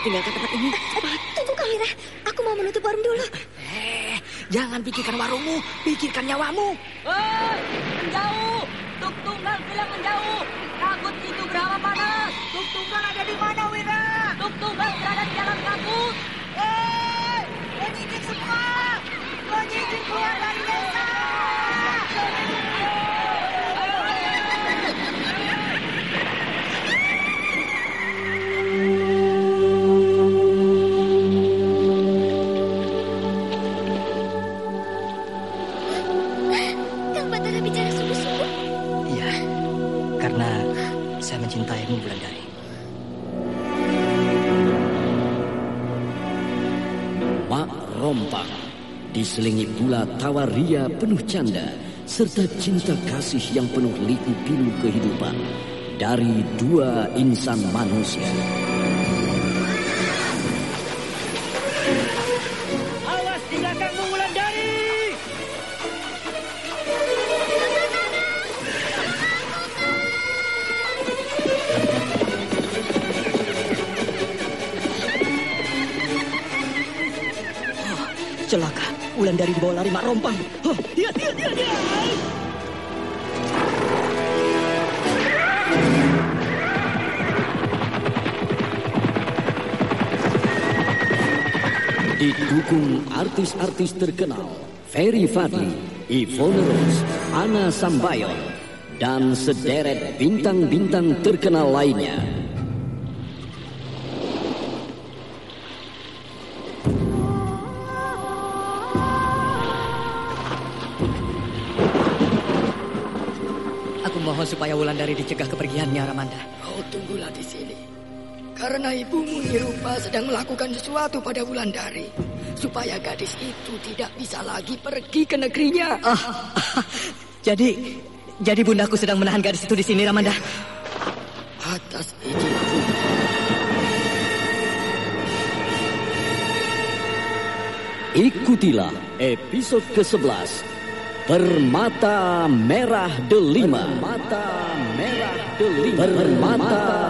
Tinggalkan tempat ini. Cepat. Tunggu Kamera, aku mau menutup warung dulu. Eh, jangan pikirkan warungmu, pikirkan nyawamu. Hei, menjauh. Tuk tunggal bilang menjauh. Takut itu gerama panas. Tuk tunggal ada di mana, Wira? Tuk tunggal berada di dalam kabut. Hei, penyidik semua. Penyidik keluar dari desa. Diselingi pula tawa ria penuh canda serta cinta kasih yang penuh liku pilu kehidupan dari dua insan manusia. Awas di belakangmu, Wulandari. Celaka, Wulandari dibawa lari Mak Rompang. Oh, lihat, lihat, lihat, lihat. Didukung artis-artis terkenal Ferry Fadli, Ivone Rose, Ana Sambayon, dan sederet bintang-bintang terkenal lainnya. Karena ibumu Nirupa sedang melakukan sesuatu pada Wulandari. Supaya gadis itu tidak bisa lagi pergi ke negerinya. Ah, jadi, jadi bundaku sedang menahan gadis itu di sini, Ramanda. Atas izinku. Ikutilah episode ke-11 Permata Merah Delima Permata Merah Delima Permata Merah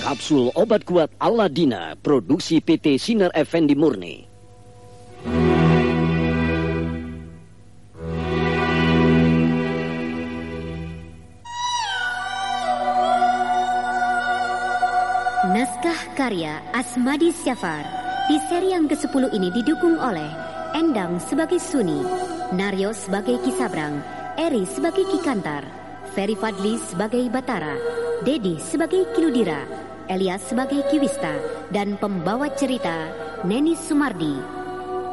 Kapsul obat kuat Aladina, produksi PT Sinar Effendi Murni. Naskah karya Asmadi Syafar di seri yang ke-10 ini didukung oleh Endang sebagai Suni, Naryo sebagai Kisabrang, Eri sebagai Kikantar, Ferry Fadli sebagai Batara, Dedi sebagai Kiludira, Elias sebagai Kiwista, dan pembawa cerita Neni Sumardi.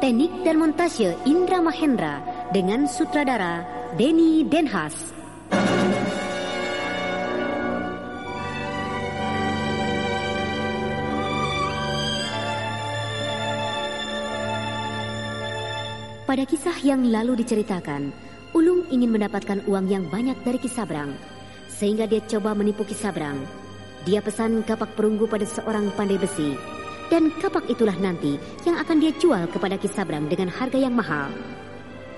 Teknik dan montase Indra Mahendra dengan sutradara Denny Denhas. Pada kisah yang lalu diceritakan, Ulung ingin mendapatkan uang yang banyak dari Kisabrang, sehingga dia coba menipu Kisabrang. Dia pesan kapak perunggu pada seorang pandai besi, dan kapak itulah nanti yang akan dia jual kepada Kisabrang dengan harga yang mahal.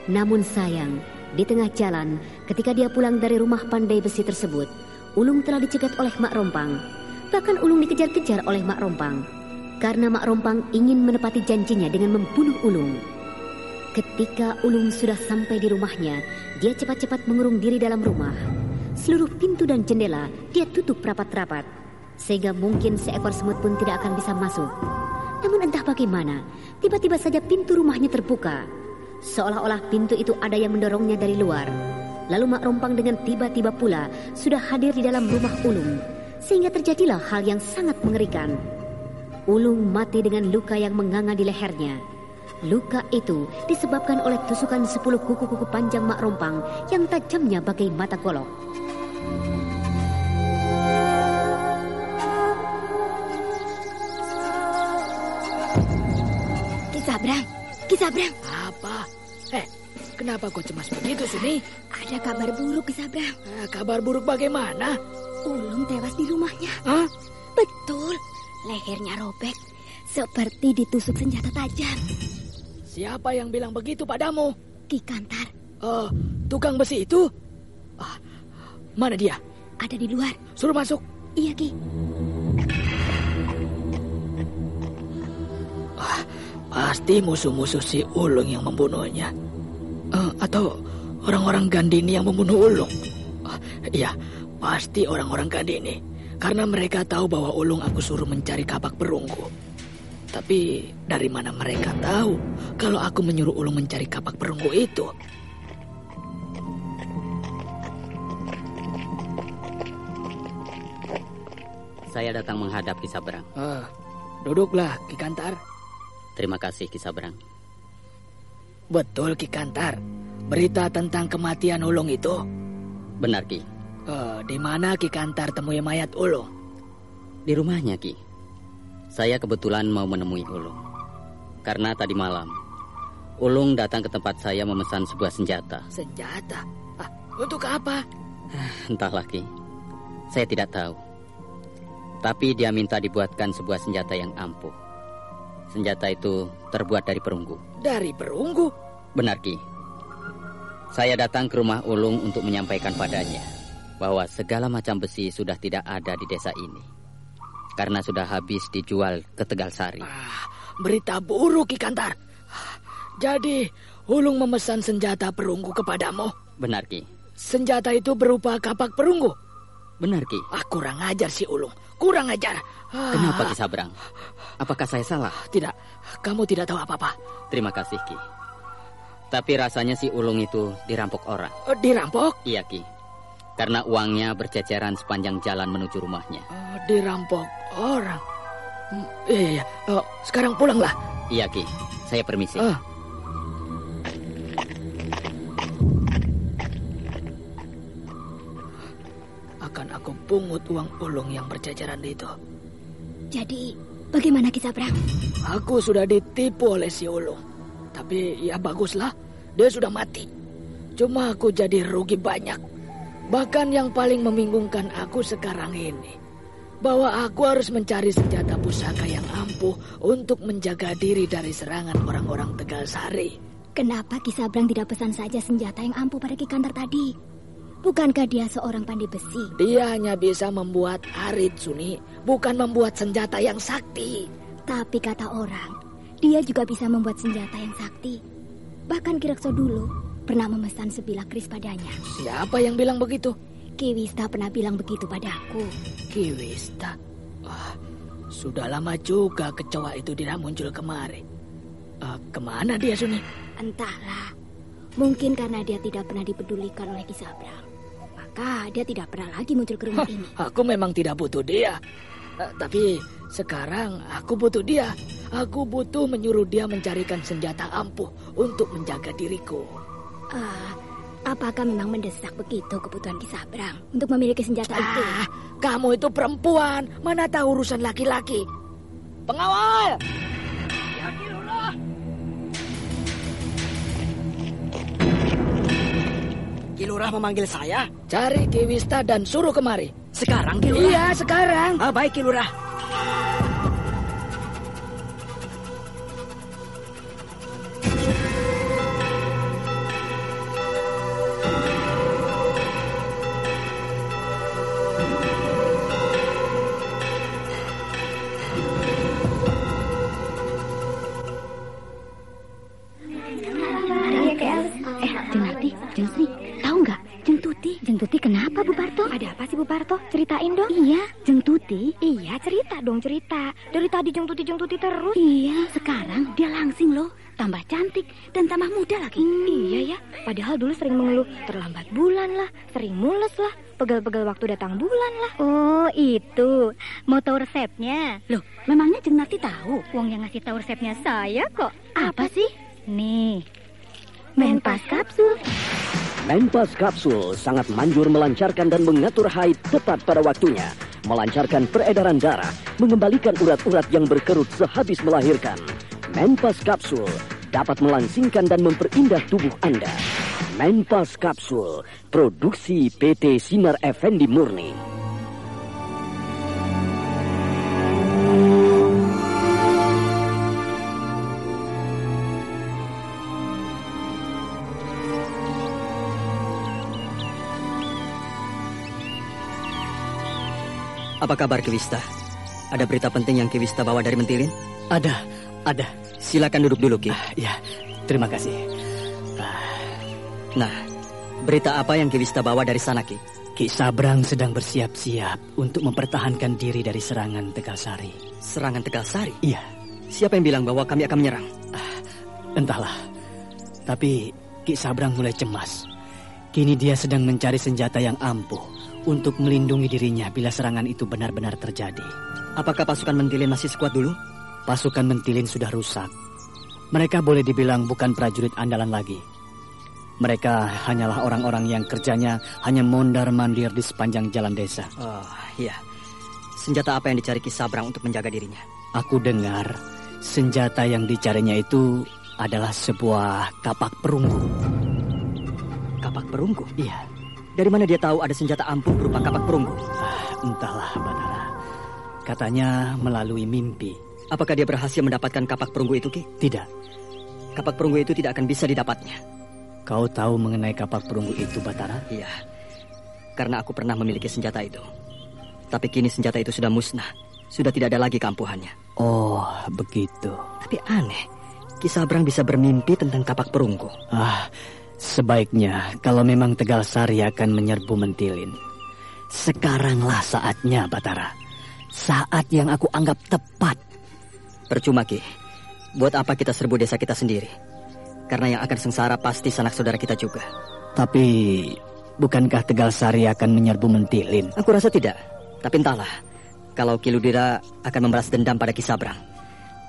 Namun sayang, di tengah jalan, ketika dia pulang dari rumah pandai besi tersebut, Ulung telah dicegat oleh Mak Rompang. Bahkan Ulung dikejar-kejar oleh Mak Rompang, karena Mak Rompang ingin menepati janjinya dengan membunuh Ulung. Ketika Ulung sudah sampai di rumahnya, dia cepat-cepat mengurung diri dalam rumah. Seluruh pintu dan jendela dia tutup rapat-rapat, sehingga mungkin seekor semut pun tidak akan bisa masuk. Namun entah bagaimana, tiba-tiba saja pintu rumahnya terbuka. Seolah-olah pintu itu ada yang mendorongnya dari luar. Lalu Mak Rompang dengan tiba-tiba pula sudah hadir di dalam rumah Ulung, sehingga terjadilah hal yang sangat mengerikan. Ulung mati dengan luka yang menganga di lehernya. Luka itu disebabkan oleh tusukan sepuluh kuku-kuku panjang Mak Rompang yang tajamnya bagai mata golok. Kisabrang, Kisabrang, Apa? Eh, kenapa kau cemas begitu, Suni? ada kabar buruk Kisabrang. Eh, kabar buruk bagaimana? Ulung tewas di rumahnya. Hah? Betul, lehernya robek, seperti ditusuk senjata tajam. Siapa yang bilang begitu padamu? Ki Kantar Eh, tukang besi itu? Ah, mana dia? ada di luar. Suruh masuk. Iya Ki, Pasti musuh-musuh si Ulung yang membunuhnya. Eh, atau orang-orang Gandini yang membunuh Ulung. Ah, iya, pasti orang-orang Gandini. Karena mereka tahu bahwa Ulung aku suruh mencari kapak perunggu. Tapi dari mana mereka tahu kalau aku menyuruh Ulung mencari kapak perunggu itu? Saya datang menghadap Kisabrang. Ah, duduklah, Ki Kantar. Terima kasih Kisabrang. Betul, Ki Kantar. Berita tentang kematian Ulung itu. Benar Ki, Eh, di mana Ki Kantar temui mayat Ulung? di rumahnya Ki. Saya kebetulan mau menemui Ulung. Karena tadi malam, Ulung datang ke tempat saya memesan sebuah senjata. Senjata? Ah, untuk apa? Entahlah Ki, saya tidak tahu. Tapi dia minta dibuatkan sebuah senjata yang ampuh. Senjata itu terbuat dari perunggu. Dari perunggu? Benar Ki. Saya datang ke rumah Ulung untuk menyampaikan padanya bahwa segala macam besi sudah tidak ada di desa ini. Karena sudah habis dijual ke Tegal Sari. Ah, berita buruk, Ki Kantar. Jadi, Ulung memesan senjata perunggu kepadamu. Benar Ki. Senjata itu berupa kapak perunggu. Benar Ki. Ah, kurang ajar si Ulung. Kurang ajar. Kenapa Ki Sabrang? Apakah saya salah? Tidak, kamu tidak tahu apa-apa. Terima kasih Ki. Tapi rasanya si Ulung itu dirampok orang. Eh, Dirampok? Iya Ki. Karena uangnya berceceran sepanjang jalan menuju rumahnya. Eh, Dirampok orang. Hmm, Iya, iya. Eh, sekarang pulanglah. Iya Ki. Saya permisi. Ah. Pungut uang ulung yang berjajaran itu. jadi bagaimana Kisabrang? Aku sudah ditipu oleh si ulung. Tapi ya baguslah, dia sudah mati. Cuma aku jadi rugi banyak. Bahkan yang paling membingungkan aku sekarang ini. Bahwa aku harus mencari senjata pusaka yang ampuh untuk menjaga diri dari serangan orang-orang Tegal Sari. Kenapa Kisabrang tidak pesan saja senjata yang ampuh pada Ki Kantar tadi? Bukankah dia seorang pandai besi? Dia hanya bisa membuat arit Suni, bukan membuat senjata yang sakti. Tapi kata orang, dia juga bisa membuat senjata yang sakti. Bahkan Kirekso dulu pernah memesan sebilah keris padanya. Siapa yang bilang begitu? Ki Wista pernah bilang begitu padaku. Kiwista. Wah, Sudah lama juga kecoa itu tidak muncul kemari. Uh, ke mana dia, Suni? Entahlah. Mungkin karena dia tidak pernah dipedulikan oleh Kisabrang. Maka dia tidak pernah lagi muncul ke rumah ini. Aku memang tidak butuh dia. Uh, tapi sekarang aku butuh dia. Aku butuh menyuruh dia mencarikan senjata ampuh untuk menjaga diriku. Uh, apakah memang mendesak begitu kebutuhan Kisabrang untuk memiliki senjata ah, itu? Kamu itu perempuan, mana tahu urusan laki-laki. Pengawal! Kilurah memanggil saya? Cari Kiwista dan suruh kemari. Sekarang, Kilurah? Iya, sekarang. Ah, baik, Kilurah. Tuti. Iya, cerita dong cerita. Dari tadi Jeng Tuti Jeng Tuti terus. Iya, sekarang dia langsing loh. Tambah cantik dan tambah muda lagi. Hmm, iya ya, padahal dulu sering mengeluh terlambat bulan lah, sering mules lah, pegel-pegel waktu datang bulan lah. Oh, itu. Mau tahu resepnya? Loh, memangnya Jeng Nati tahu? Wong yang ngasih tahu resepnya saya kok. Apa, Apa sih? Nih, Menpas kapsul. Menpas kapsul sangat manjur melancarkan dan mengatur haid tepat pada waktunya, melancarkan peredaran darah, mengembalikan urat-urat yang berkerut sehabis melahirkan. Menpas kapsul dapat melangsingkan dan memperindah tubuh Anda. Menpas kapsul, produksi PT Sinar Effendi Murni. Apa kabar Kiwista? Ada berita penting yang Kiwista bawa dari Mentilin? Ada, ada. Silakan duduk dulu, Ki. Uh, ya, terima kasih. Nah, berita apa yang Kiwista bawa dari sana, Ki? Ki Sabrang sedang bersiap-siap untuk mempertahankan diri dari serangan Tegal Sari. Serangan Tegal Sari? Iya. Siapa yang bilang bahwa kami akan menyerang? Uh, entahlah. Tapi Ki Sabrang mulai cemas. Kini dia sedang mencari senjata yang ampuh untuk melindungi dirinya bila serangan itu benar-benar terjadi. Apakah pasukan Mentilin masih sekuat dulu? Pasukan Mentilin sudah rusak. Mereka boleh dibilang bukan prajurit andalan lagi. Mereka hanyalah orang-orang yang kerjanya hanya mondar-mandir di sepanjang jalan desa. Oh, iya. Senjata apa yang dicari Kisabrang untuk menjaga dirinya? Aku dengar senjata yang dicarinya itu adalah sebuah kapak perunggu. Kapak perunggu? Iya. Dari mana dia tahu ada senjata ampuh berupa kapak perunggu? Ah, entahlah, Batara. Katanya melalui mimpi. Apakah dia berhasil mendapatkan kapak perunggu itu, Ki? Tidak. Kapak perunggu itu tidak akan bisa didapatnya. Kau tahu mengenai kapak perunggu itu, Batara? Iya. Karena aku pernah memiliki senjata itu. Tapi kini senjata itu sudah musnah. Sudah tidak ada lagi kampuhannya. Oh, begitu. Tapi aneh. Kisabrang bisa bermimpi tentang kapak perunggu. Ah, Sebaiknya kalau memang Tegal Sari akan menyerbu Mentilin. Sekaranglah saatnya, Batara. Saat yang aku anggap tepat. Percuma, Ki. Buat apa kita serbu desa kita sendiri? Karena yang akan sengsara pasti sanak saudara kita juga. Tapi, bukankah Tegal Sari akan menyerbu Mentilin? Aku rasa tidak. Tapi entahlah. Kalau Kiludira akan membalas dendam pada Kisabrang.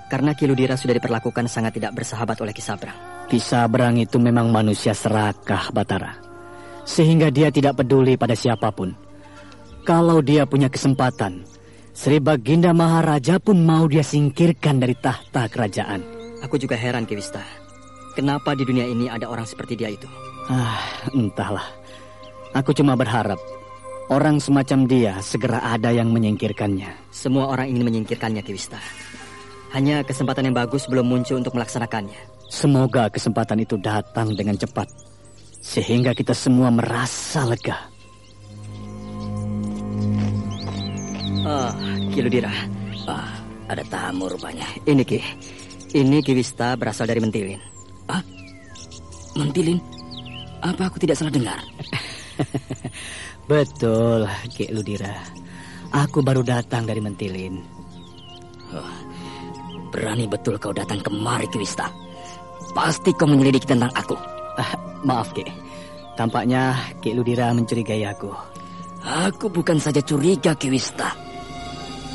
Karena Kiludira sudah diperlakukan sangat tidak bersahabat oleh Kisabrang. Kisabrang itu memang manusia serakah, Batara. Sehingga dia tidak peduli pada siapa pun. Kalau dia punya kesempatan, Sri Baginda Maharaja pun mau dia singkirkan dari tahta kerajaan. Aku juga heran, Kiwista. Kenapa di dunia ini ada orang seperti dia itu? Ah, entahlah. Aku cuma berharap orang semacam dia segera ada yang menyingkirkannya. Semua orang ingin menyingkirkannya, Kiwista. Hanya kesempatan yang bagus belum muncul untuk melaksanakannya. Semoga kesempatan itu datang dengan cepat, sehingga kita semua merasa lega. Ah, Kiludira. Ah, ada tamu rupanya. Ini Ki. Ini Ki Wista berasal dari Mentilin. Ah? Mentilin? Apa aku tidak salah dengar? Betul, Ki Ludira. Aku baru datang dari Mentilin. Oh, berani betul kau datang kemari, Kiwista. Pasti kau menyelidiki tentang aku. Uh, maaf, Ki. Tampaknya Ki Ludira mencurigai aku. Aku bukan saja curiga, Kiwista.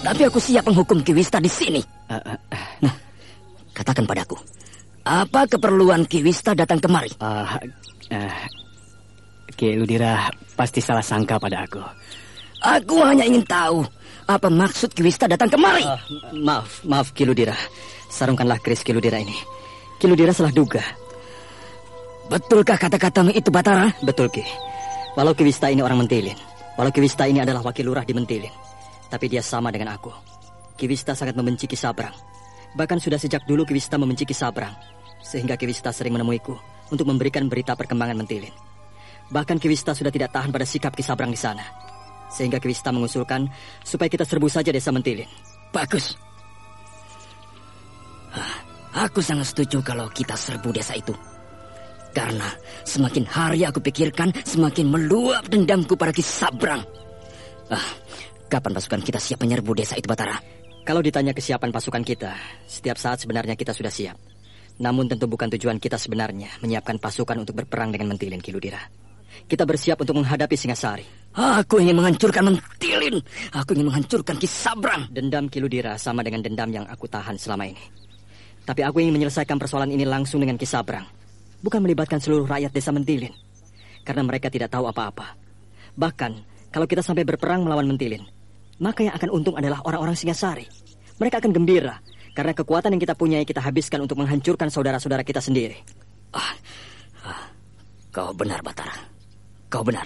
Tapi aku siap menghukum Kiwista di sini. Uh, uh, uh. Nah, katakan padaku. Apa keperluan Kiwista datang kemari? Uh, uh, Ki Ludira pasti salah sangka pada aku. Aku hanya ingin tahu apa maksud Kiwista datang kemari. Uh, maaf, maaf Kiludira. Sarungkanlah keris Kiludira ini. Kiludira salah duga. Betulkah kata-katamu itu Batara? Betul Ki. Walau Kiwista ini orang Mentilin, walau Kiwista ini adalah wakil lurah di Mentilin, tapi dia sama dengan aku. Kiwista sangat membenci Kisabrang. Bahkan sudah sejak dulu Kiwista membenci Kisabrang, sehingga Kiwista sering menemuiku untuk memberikan berita perkembangan Mentilin. Bahkan Kiwista sudah tidak tahan pada sikap Kisabrang di sana. Sehingga Kiwista mengusulkan supaya kita serbu saja desa Mentilin. Bagus. Aku sangat setuju kalau kita serbu desa itu. Karena semakin hari aku pikirkan, semakin meluap dendamku pada Kisabrang. Ah, kapan pasukan kita siap menyerbu desa itu, Batara? Kalau ditanya kesiapan pasukan kita, setiap saat sebenarnya kita sudah siap. Namun tentu bukan tujuan kita sebenarnya menyiapkan pasukan untuk berperang dengan Mentilin Kiludira. Kita bersiap untuk menghadapi Singasari. Aku ingin menghancurkan Mentilin. Aku ingin menghancurkan Kisabrang. Dendam Kiludira sama dengan dendam yang aku tahan selama ini. Tapi aku ingin menyelesaikan persoalan ini langsung dengan Kisabrang. Bukan melibatkan seluruh rakyat desa Mentilin. Karena mereka tidak tahu apa-apa. Bahkan, kalau kita sampai berperang melawan Mentilin, maka yang akan untung adalah orang-orang Singasari. Mereka akan gembira karena kekuatan yang kita punya kita habiskan untuk menghancurkan saudara-saudara kita sendiri. Ah, ah, kau benar, Batara. Kau benar.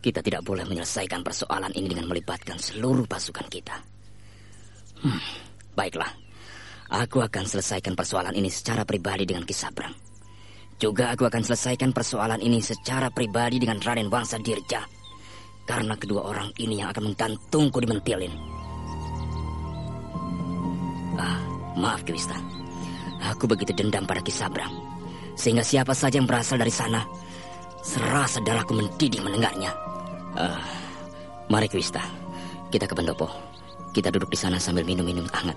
Kita tidak boleh menyelesaikan persoalan ini dengan melibatkan seluruh pasukan kita. Hmm, baiklah. Aku akan selesaikan persoalan ini secara pribadi dengan Kisabrang. Juga aku akan selesaikan persoalan ini secara pribadi dengan Raden Wangsa Dirja. Karena kedua orang ini yang akan menggantungku di Mentilin. Ah, maaf Kiwista. Aku begitu dendam pada Kisabrang. Sehingga siapa saja yang berasal dari sana Serasa darahku mendidih mendengarnya. Uh, mari Kwista, kita ke pendopo. Kita duduk di sana sambil minum-minum hangat.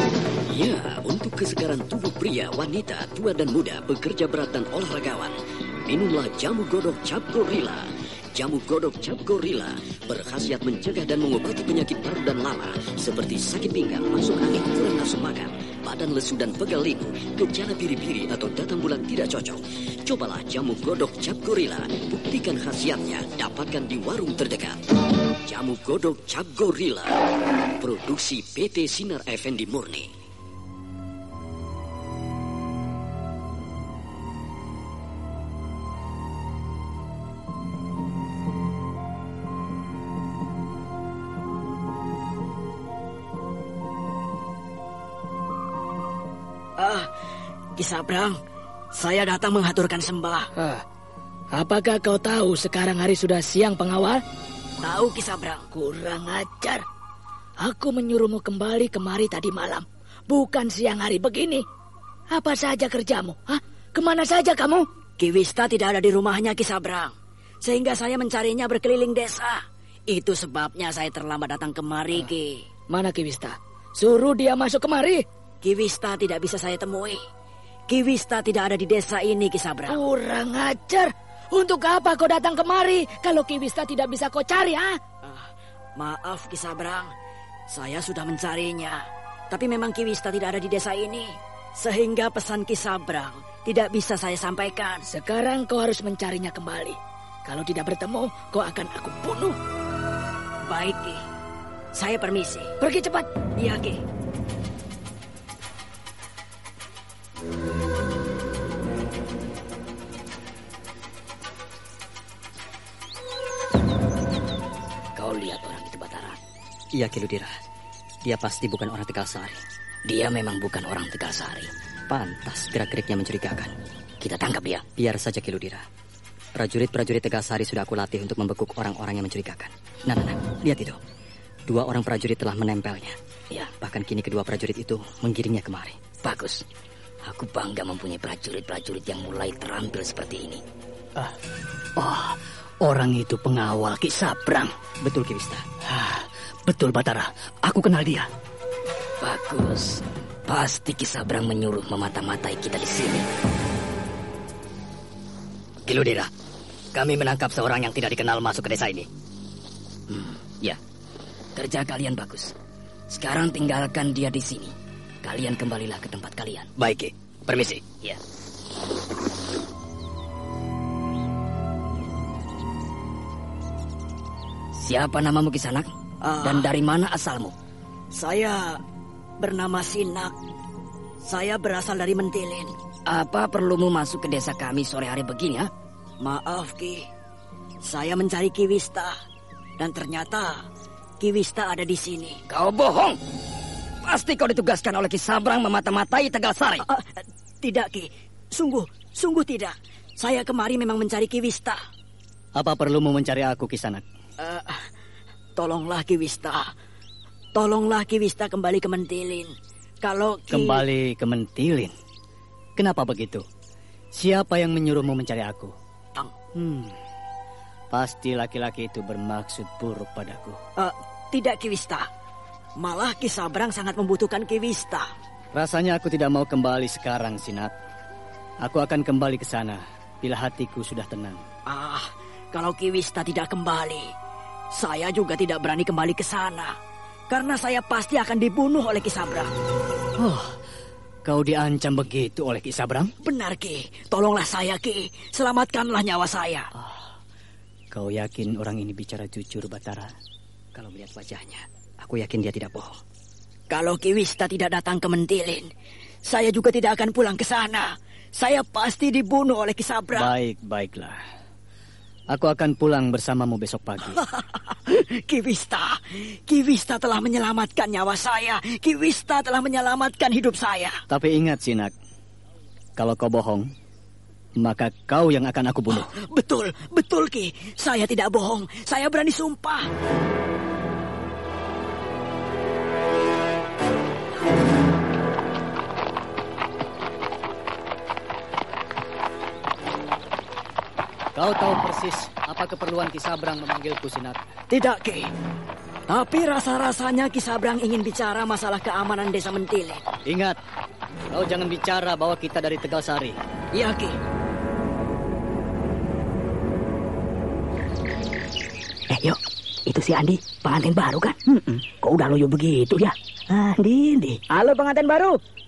Ya, untuk kesegaran tubuh pria, wanita, tua dan muda, bekerja berat dan olahragawan. Minumlah jamu godok cap gorila Jamu godok cap gorila berkhasiat mencegah dan mengobati penyakit paru dan lama seperti sakit pinggang, masuk angin, kurang nafsu makan, badan lesu dan pegal linu, gejala biri-biri atau datang bulan tidak cocok. Cobalah jamu godok cap gorila, buktikan khasiatnya, dapatkan di warung terdekat. Jamu godok cap gorila, produksi PT Sinar Effendi Murni. Kisabrang, saya datang mengaturkan sembah. Ah, apakah kau tahu sekarang hari sudah siang pengawal? Tahu Kisabrang. Kurang ajar. Aku menyuruhmu kembali kemari tadi malam. Bukan siang hari begini. Apa saja kerjamu? Hah? Ke mana saja kamu? Kiwista tidak ada di rumahnya Kisabrang. Sehingga saya mencarinya berkeliling desa. Itu sebabnya saya terlambat datang kemari, Ki. Mana Kiwista? Suruh dia masuk kemari. Kiwista tidak bisa saya temui. Kiwista tidak ada di desa ini, Kisabrang. Kurang ajar. Untuk apa kau datang kemari kalau Kiwista tidak bisa kau cari, ha? Uh, maaf, Kisabrang. Saya sudah mencarinya. Tapi memang Kiwista tidak ada di desa ini. Sehingga pesan Kisabrang tidak bisa saya sampaikan. Sekarang kau harus mencarinya kembali. Kalau tidak bertemu, kau akan aku bunuh. Baik, Ki. Saya permisi. Pergi cepat. Iya, Ki. Kau lihat orang itu Batara? Iya, Kiludira. Dia pasti bukan orang Tegal Sari. Dia memang bukan orang Tegal Sari. Pantas gerak-geriknya mencurigakan. Kita tangkap dia. Biar saja Kiludira. Prajurit-prajurit Tegal Sari sudah aku latih untuk membekuk orang-orang yang mencurigakan. Nah, nah, nah, lihat itu. Dua orang prajurit telah menempelnya. Ya, bahkan kini kedua prajurit itu menggiringnya kemari. Bagus. Aku bangga mempunyai prajurit-prajurit yang mulai terampil seperti ini. Ah, oh, orang itu pengawal Ki Sabrang. Betul Ki Wista. Ah, betul Batara. Aku kenal dia. Bagus. Pasti Ki Sabrang menyuruh memata-matai kita di sini. Kiludira, kami menangkap seorang yang tidak dikenal masuk ke desa ini. Hmm, ya, kerja kalian bagus. Sekarang tinggalkan dia di sini. Kalian kembalilah ke tempat kalian. Baik, Ki. Permisi. Ya. Siapa namamu Kisanak? Uh, Dan dari mana asalmu? Saya bernama Sinak. Saya berasal dari Mentilin. Apa perlumu masuk ke desa kami sore hari begini ya? Maaf Ki, saya mencari Kiwista dan ternyata Kiwista ada di sini. Kau bohong. Pasti kau ditugaskan oleh Ki Sabrang memata-matai Tegal Sari. Uh, uh, tidak Ki, sungguh, sungguh tidak. Saya kemari memang mencari Kiwista. Apa perlu mau mencari aku Kisanak? Uh, tolonglah Kiwista. Tolonglah Kiwista kembali ke Mentilin. Kalau Ki... Kembali ke Mentilin? Kenapa begitu? Siapa yang menyuruhmu mencari aku? Tang. Hmm. Pasti laki-laki itu bermaksud buruk padaku. Uh, tidak Kiwista. Malah Kisabrang sangat membutuhkan Kiwista. Rasanya aku tidak mau kembali sekarang, Sinat. Aku akan kembali ke sana bila hatiku sudah tenang. Ah, kalau Kiwista tidak kembali, saya juga tidak berani kembali ke sana. Karena saya pasti akan dibunuh oleh Kisabrang. Oh, Kau diancam begitu oleh Ki Sabrang? Benar Ki, tolonglah saya Ki, selamatkanlah nyawa saya. Oh, kau yakin orang ini bicara jujur Batara? Kalau melihat wajahnya, aku yakin dia tidak bohong. Kalau Ki Wista tidak datang ke Mentilin, saya juga tidak akan pulang ke sana. Saya pasti dibunuh oleh Ki Sabrang. Baik, baiklah. Aku akan pulang bersamamu besok pagi. Kiwista, Kiwista telah menyelamatkan nyawa saya. Kiwista telah menyelamatkan hidup saya. Tapi ingat, Sinak. Kalau kau bohong, maka kau yang akan aku bunuh. Betul, betul Ki. Saya tidak bohong. Saya berani sumpah. Kau tahu persis apa keperluan Kisabrang memanggilku, Sinak? Tidak, Ki. Tapi rasa-rasanya Kisabrang ingin bicara masalah keamanan desa Mentile. Ingat, kau jangan bicara bahwa kita dari Tegal Sari. Iya, Ki. Eh, yuk. Itu si Andi, pengantin baru kan? Hmm -mm. Kok udah loyo begitu ya? Andi, Andi. Halo pengantin baru.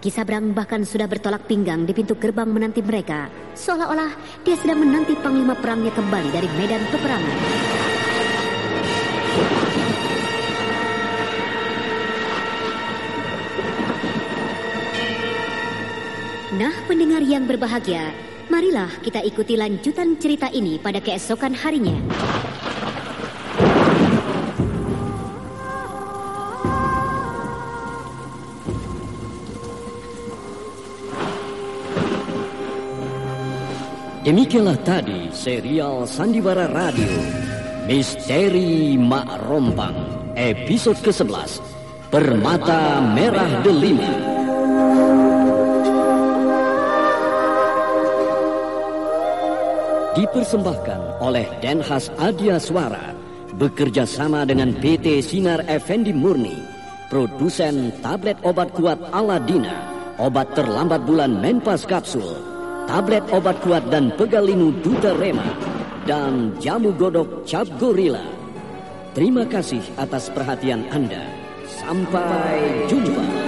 Kisabrang bahkan sudah bertolak pinggang di pintu gerbang menanti mereka, seolah-olah dia sedang menanti panglima perangnya kembali dari medan peperangan. Nah, pendengar yang berbahagia, marilah kita ikuti lanjutan cerita ini pada keesokan harinya. Demikianlah tadi serial Sandiwara Radio Misteri Mak Rompang episode ke-11 Permata Merah Delima. Dipersembahkan oleh Denhas Adia Suara bekerja sama dengan PT Sinar Effendi Murni, produsen tablet obat kuat Aladina, obat terlambat bulan Menpas Kapsul, tablet obat kuat dan pegalinu Duta Rema, dan jamu godok Cap Gorilla. Terima kasih atas perhatian Anda. Sampai jumpa.